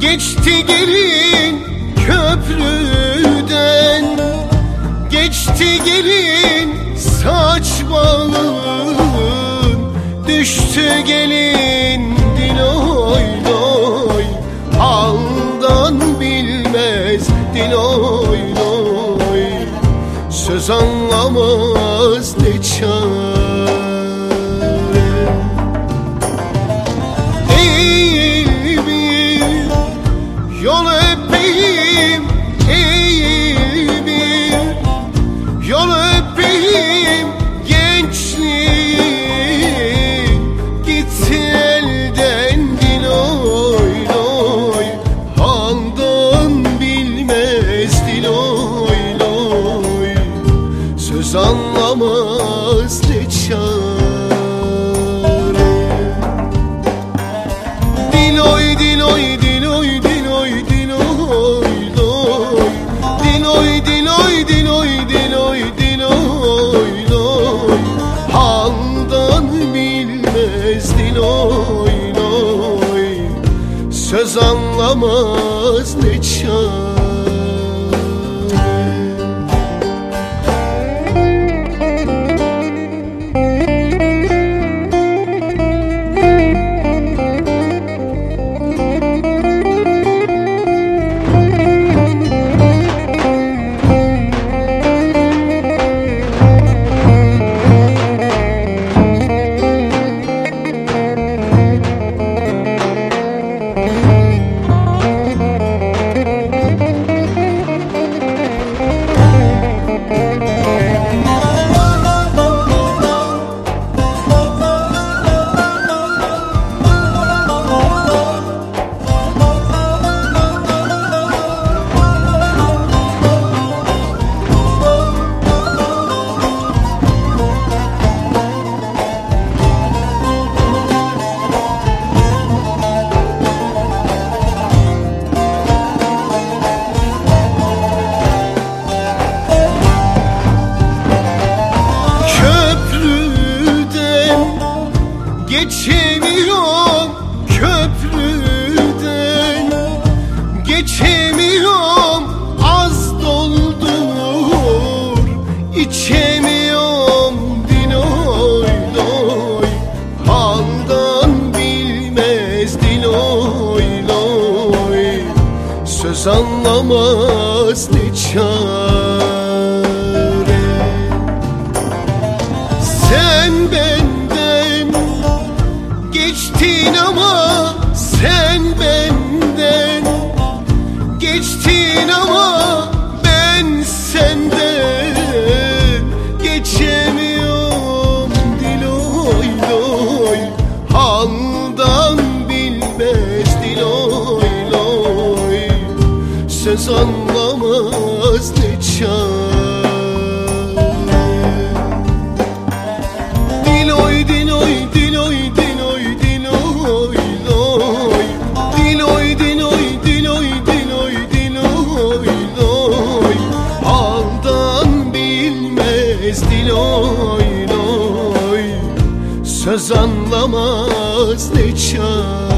Geçti gelin köprüden. Geçti gelin saç bağın Düştü gelin diloy doy Haldan bilmez diloy doy Söz anlamaz ne çare 心。Söz anlamaz ne çare Söz anlamaz ne çare. Sen benden geçtin ama sen benden geçtin ama söz anlamaz ne çare Diloy diloy diloy diloy diloy doy Diloy diloy diloy diloy diloy doy Haldan bilmez diloy doy Söz anlamaz ne çare